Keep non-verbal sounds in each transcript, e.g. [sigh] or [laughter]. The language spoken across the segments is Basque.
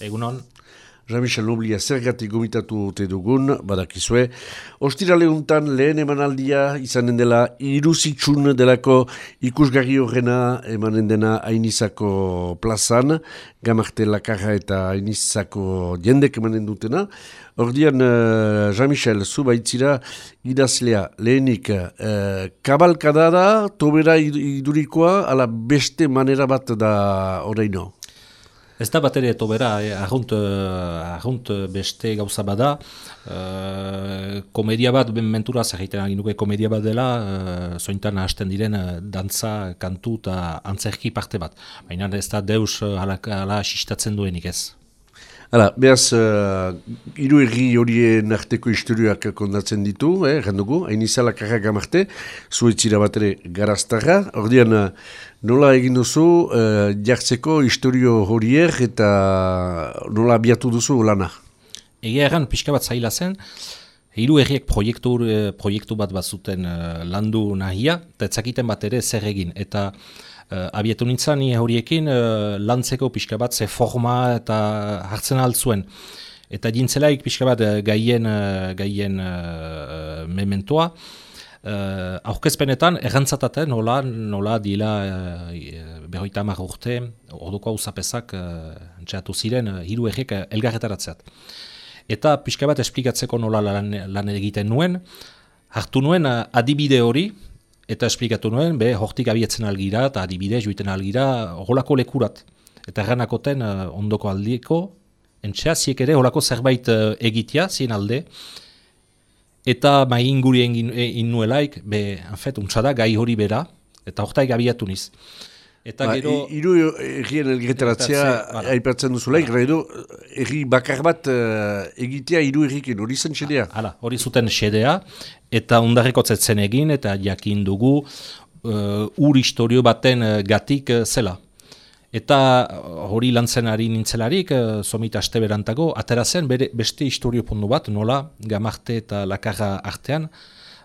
Egunon. Jean-Michel Noblia zergatik gomitatu ote dugun, badakizue. Ostira lehuntan lehen emanaldia izanen dela iruzitsun delako ikusgarri horrena emanen dena Ainizako plazan, gamarte lakarra eta Ainizako jendek emanen dutena. Ordian, uh, Jean-Michel, zu baitzira idazlea lehenik uh, kabalkada da, tobera idurikoa, ala beste manera bat da horreino. Ez da bat ere eto bera, eh, ahunt, eh, beste gauza bada, eh, komedia bat, ben mentura zahiten aginuke komedia bat dela, eh, zointan hasten diren eh, dantza, kantu eta antzerki parte bat. Baina ez da deus eh, ala, ala asistatzen duenik ez. Hala, behaz, uh, iru erri horien arteko historioak kondatzen ditu, eh, jandugu, hain izala karrak amarte, zuetzira bat ere garaztarra, ordean, nola egin duzu uh, jartzeko historio horiek eta nola abiatu duzu lana? Egia erran, pixka bat zaila zen, hiru erriek proiektu, proiektu bat bat zuten uh, landu nahia, eta etzakiten bat ere zer egin, eta abietu nintzen ni horiekin uh, lantzeko pixka bat ze forma eta hartzen altzuen. Eta dintzelaik pixka bat uh, gaien, gaien uh, mementoa. Uh, aurkezpenetan errantzataten nola, nola dila uh, berroita hamar urte, orduko hau zapezak uh, ziren uh, hiru errek uh, elgarretaratzeat. Eta pixka bat esplikatzeko nola lan, lan egiten nuen, hartu nuen uh, adibide hori, eta esplikatu nuen, be, hortik abietzen algira eta adibide juiten algira holako lekurat. Eta erranakoten uh, ondoko aldiko, entxea, ziek ere holako zerbait uh, egitea, zien alde, eta mai inguri egin nuelaik, be, anfet, untsada gai hori bera, eta hortaik abiatu niz. Eta ba, gero... Iru egien elgetaratzea aipatzen duzu laik, edo erri bakar bat uh, egitea iru erriken, hori zen xedea? Hala, hori zuten xedea, eta ondarreko zetzen egin, eta jakin dugu uh, ur historio baten uh, gatik uh, zela. Eta hori lantzen ari nintzelarik, uh, somita aste berantago, atera zen bere, beste historio pundu bat, nola, gamarte eta lakarra artean,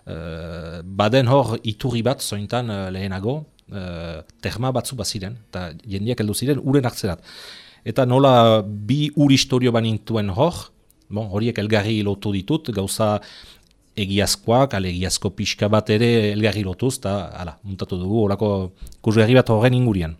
uh, baden hor iturri bat zointan uh, lehenago, uh, terma batzu baziren, eta jendiak heldu ziren uren hartzerat. Eta nola bi ur historio banintuen hor, bon, horiek elgarri lotu ditut, gauza egiazkoak, ale egiazko pixka bat ere elgarri lotuz, eta ala, muntatu dugu, horako kursgarri bat horren ingurian.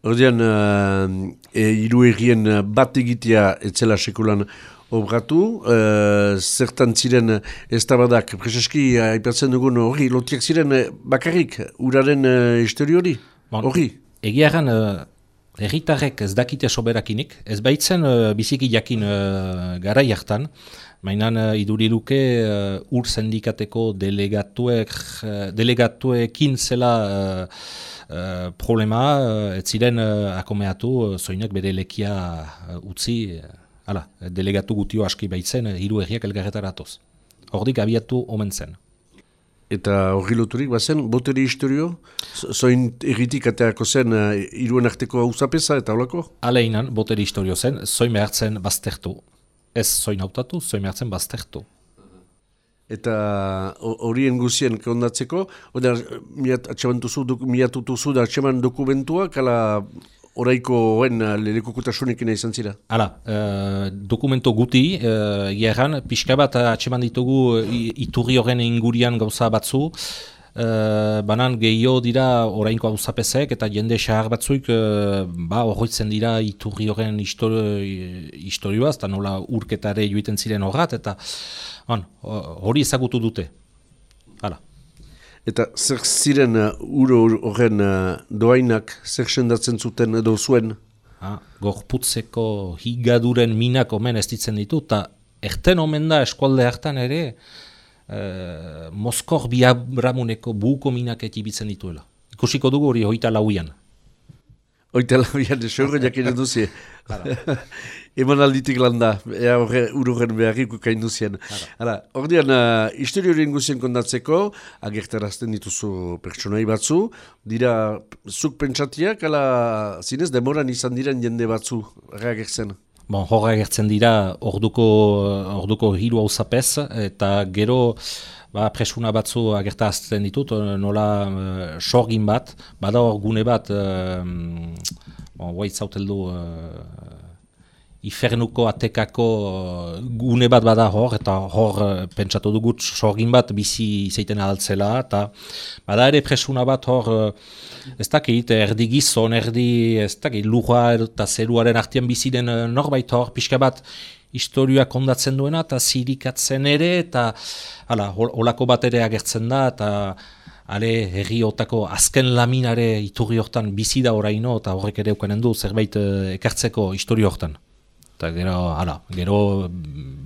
Ordean, uh, e, iru egien bat egitea etzela sekulan obratu, uh, zertan ziren ez tabadak, prezeski, haipatzen dugun hori, lotiak ziren bakarrik, uraren uh, histori hori, bon, hori? Egia egan, uh, erritarrek ez dakite soberakinik, ez baitzen biziki jakin uh, gara jartan, mainan uh, iduriruke uh, ur sendikateko delegatuek, delegatuekin zela problema, ez ziren akomeatu, zoinak bere lekia utzi, Hala, delegatu gutio aski baitzen, hiru erriak elgarretaratoz. Hordik abiatu omen zen. Eta horri loturik, bazen, boteri historio? Zoin erritik ateako zen uh, iruen arteko hausapesa eta holako? Aleinan, boteri historio zen, zoin behartzen baztertu. Ez zoin hautatu, zoin behartzen baztertu. Eta horien guzien kondatzeko, hori miat, atxemantuzu, miatutuzu da atxeman dokumentua, kala oraiko hoen uh, lelekokutasunik izan zira? Hala, uh, dokumento guti, uh, gerran, pixka bat atseman ditugu iturri horren ingurian gauza batzu, uh, banan gehiago dira orainko hauzapezek eta jende xahar batzuik uh, ba, horretzen dira iturri horren historioaz, eta nola urketare joiten ziren horrat, eta hori ezagutu dute. Hala. Eta zer ziren uh, uro horren uh, doainak zer sendatzen zuten edo zuen? Ha, gorputzeko higaduren minak omen ez ditzen ditu, eta erten omen da eskualde hartan ere uh, Moskor biabramuneko buko minak etibitzen dituela. Ikusiko dugu hori hoita lauian. Oita lauian, esorre jakin eduzi. Eman alditik landa, ea horre ururen beharriko kain duzien. Ordean, uh, historiorien guzien kondatzeko, agertarazten dituzu pertsonai batzu, dira zuk pentsatiak, ala zinez demoran izan diren jende batzu, reagertzen? Bon, horre agertzen dira orduko, orduko hiru hau eta gero ba, presuna batzu agertarazten ditut, nola uh, sorgin bat, bada hor gune bat, uh, bon, zauteldu, uh, ifernuko atekako gune bat bada hor, eta hor pentsatu dugut sorgin bat bizi zeiten adaltzela, eta bada ere presuna bat hor, ez dakit, erdi gizon, erdi, ez dakit, luja eta zeruaren artian bizi den norbait hor, pixka bat, historioa kondatzen duena, eta zirikatzen ere, eta hala, holako bat ere agertzen da, eta ale herriotako azken laminare iturri hortan bizi da oraino, eta horrek ere ukanen du zerbait eh, ekartzeko historio hortan. Eta gero, hala, gero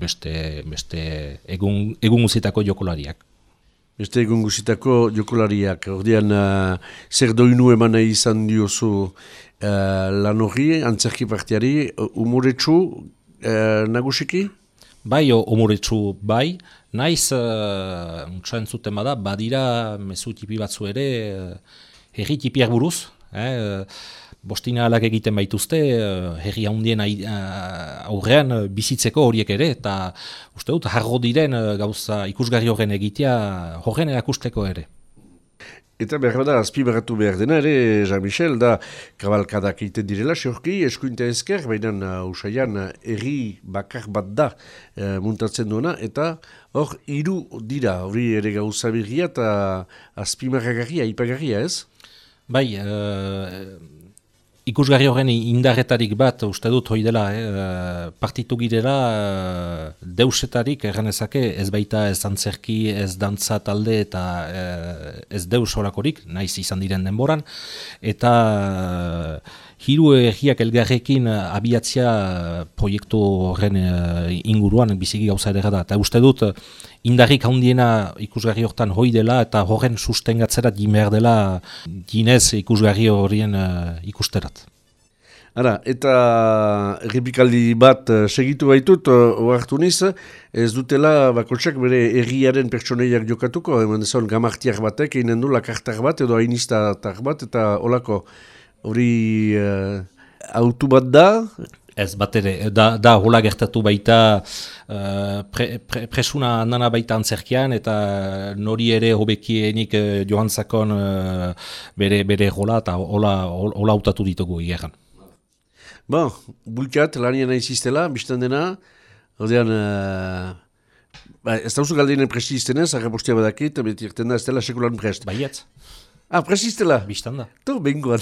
beste, beste egun, egun guzitako jokolariak. Beste egun guzitako jokolariak, ordean uh, zer doinu eman izan diozu uh, lan horri, antzerki partiari, umoretsu uh, nagusiki? Bai, omoretsu bai, naiz, uh, zuten bada, badira mezu tipi batzu ere, uh, herri tipiak buruz, eh, bostina alak egiten baituzte, uh, herri handien aurrean bizitzeko horiek ere, eta uste dut, harro diren gauza ikusgarri horren egitea, horren erakusteko ere. Eta behar da, azpi beratu behar dena ere, Jean-Michel, da kabalkadak egiten direla, seorki, eskuinta ezker, baina uh, usaian uh, erri bakar bat da uh, muntatzen duena, eta hor, hiru dira, hori ere gauza birria eta azpi marragarria, ipagarria ez? Bai, uh, Ikusgarri horren indarretarik bat, uste dut hoi dela, eh, partitu girela eh, deusetarik erganezake ez baita ez antzerki, ez dantza talde eta eh, ez deus horakorik, naiz izan diren denboran, eta hiru egiak elgarrekin abiatzia proiektu horren eh, inguruan biziki gauza ere da. Eta uste dut indarrik handiena ikusgarri hortan hoi dela eta horren sustengatzera jimer dela ginez ikusgarri horien ikusterat. Ara, eta errepikaldi bat segitu baitut, oartu niz, ez dutela bakoltsak bere erriaren pertsoneiak jokatuko, eman dezon gamartiak batek, einen du lakartar bat edo hainistatar bat, eta olako hori uh, autu bat da, Ez, bat ere, da, da hola gertatu baita uh, pre, pre, presuna nana baita antzerkian eta nori ere hobekienik uh, joan zakon uh, bere, bere hola eta hola, hola autatu ditugu igeran. Bon, bulkat, lanien nahi ziztela, biztan dena, ordean, uh, ba, ez da usu galdinen presti iztenez, arrepostia badakit, beti da ez dela sekulan prest. Baietz. Ah, presistela? Bistan da. Tu, bengoan.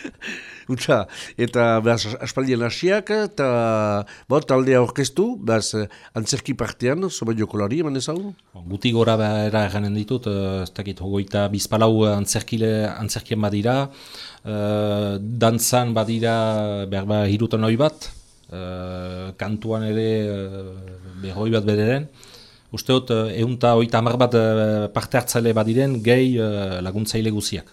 [laughs] Utsa, eta behaz aspaldien hasiak, eta bo, taldea orkestu, behaz antzerki partean, soba jokolari, eman ez hau? Guti gora behar eganen ditut, eh, ez dakit, hogoita bizpalau antzerkile, antzerkien badira, uh, dantzan badira behar behar hirutan hoi bat, uh, kantuan ere uh, behar hoi bat bederen, uste dut, eunta eh, oita hamar bat uh, parte hartzaile badiren, gehi uh, laguntzaile guziak.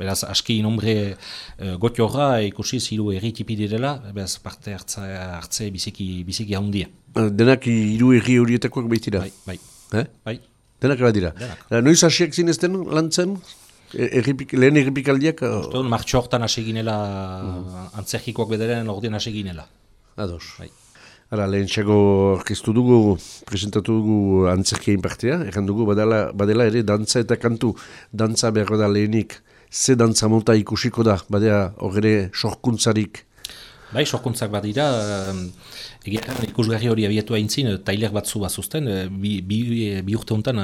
Beraz, aski nombre uh, gotiorra ikusi ziru erritipi direla, beraz, parte hartza, hartze biziki, biziki handia. Denak hiru erri horietakoak baitira? Bai, bai. Eh? bai. Denak bat dira? Denak. Noiz hasiak zinezten lantzen? E, erripik, lehen erripikaldiak? Martxo hortan hasi ginela, mm. antzerkikoak bederen ordien hasi ginela. Ados. Bai. Ara, lehen txago orkestu dugu, presentatu dugu antzerkien partea, erran dugu badala, badela ere dantza eta kantu, dantza behar da lehenik, ze dantza monta ikusiko da, badea horre sorkuntzarik. Bai, sorkuntzak badira, Egia, ikusgarri hori abietu haintzin, tailer batzu bazuzten, eh, bi, bi, bi urte honetan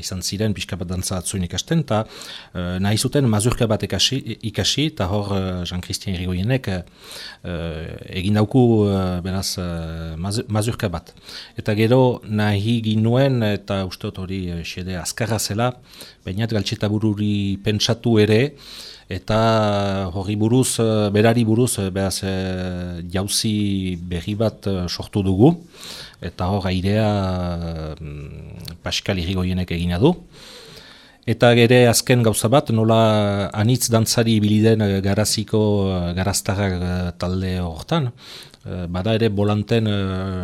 izan ziren pixka bat dantza atzuen ikasten, eta uh, nahi zuten mazurka bat ikasi, ikasi eta hor Jean-Christian Irigoyenek uh, egin dauku beraz uh, mazurka bat. Eta gero nahi ginuen, eta uste hori xede azkarra zela, bainat galtxeta bururi pentsatu ere, eta hori buruz, eh, berari buruz, eh, behaz, e, jauzi berri bat sortu dugu, eta hor airea Pascal Irigoyenek egina du. Eta gere azken gauza bat, nola anitz dantzari biliden garaziko garaztarrak talde hortan, bada ere bolanten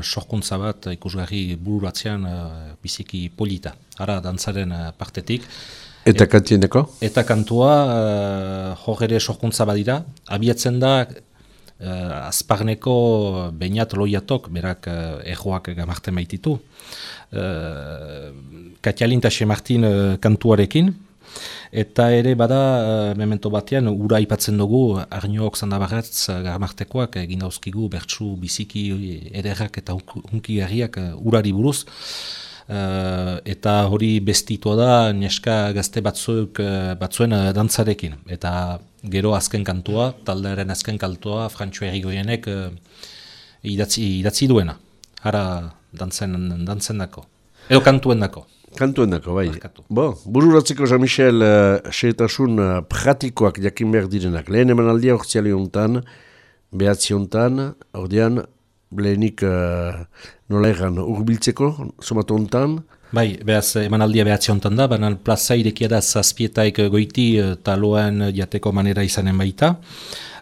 sorkuntza bat ikusgarri bururatzean biziki polita, ara dantzaren partetik. Eta kantieneko? Eta kantua uh, ere sorkuntza badira. Abiatzen da uh, azparneko bainat loiatok, berak uh, ejoak baititu. Uh, Katialin eta Martin uh, kantuarekin. eta ere bada uh, memento batean ura aipatzen dugu arnioak zandabarretz garmartekoak egin dauzkigu bertsu biziki ederrak eta hunki garriak urari buruz uh, eta hori bestitua da neska gazte batzuk batzuen dantzarekin eta gero azken kantua, taldearen azken kantua Frantxo Errigoienek uh, idatzi, idatzi duena ara dantzen, dantzen dako. Edo kantuen dako. Kantuen dako, bai. Bo, bururatzeko Jean-Michel uh, pratikoak jakin behar direnak. Lehen eman aldia ortsiali honetan, behatzi honetan, ordean, lehenik uh, nola egan urbiltzeko, somatu honetan. Bai, behaz, emanaldia behatzi honetan da, baina plaza irekia da zazpietaik goiti taloan jateko manera izanen baita.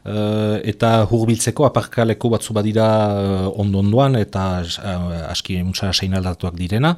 Uh, eta hurbiltzeko aparkaleko batzu badira uh, ondo-ondoan eta uh, aski muntza seinaldatuak direna.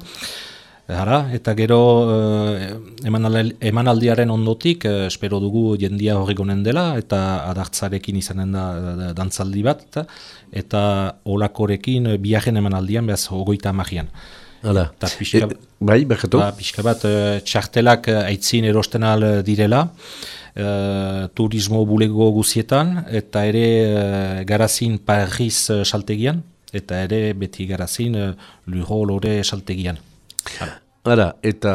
Hara, eta gero uh, emanaldiaren ondotik, uh, espero dugu jendia horregonen dela, eta adartzarekin izanen da dantzaldi bat, eta, eta olakorekin uh, biaren emanaldian, behaz, ogoita magian. Hala. E, bai, berkatu? Pixka bat, txartelak aitzin erosten al direla, uh, turismo bulego guzietan, eta ere uh, garazin Paris saltegian, eta ere beti garazin uh, luro lore saltegian. Ara, eta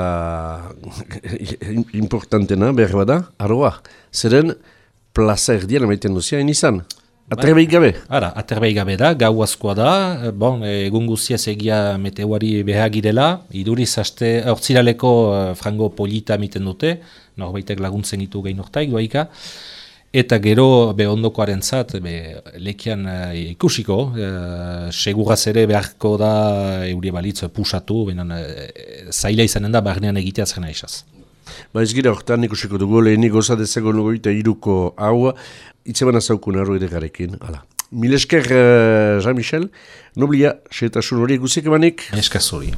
[laughs] importantena behar bada, arroa, zeren plaza erdian amaiten duzia izan. Aterbei gabe? Ara, aterbei gabe da, gau askoa da, bon, egun guzia egia meteoari behagirela, iduriz haste, ortsiraleko frango polita miten dute, norbaitek laguntzen ditu gehi nortaik doaika, eta gero be ondokoaren zat, be, lekian uh, ikusiko, uh, seguraz ere beharko da eurie balitz pusatu, benen uh, zaila izanen da barnean egitea zena esaz. Ba ez gira horretan ikusiko dugu, lehenik gozadezago nugu eta iruko hau, itzeban azaukun arro ere garekin, ala. Mil esker, uh, Jean-Michel, noblia, xetasun hori guzik emanik? Eskaz hori.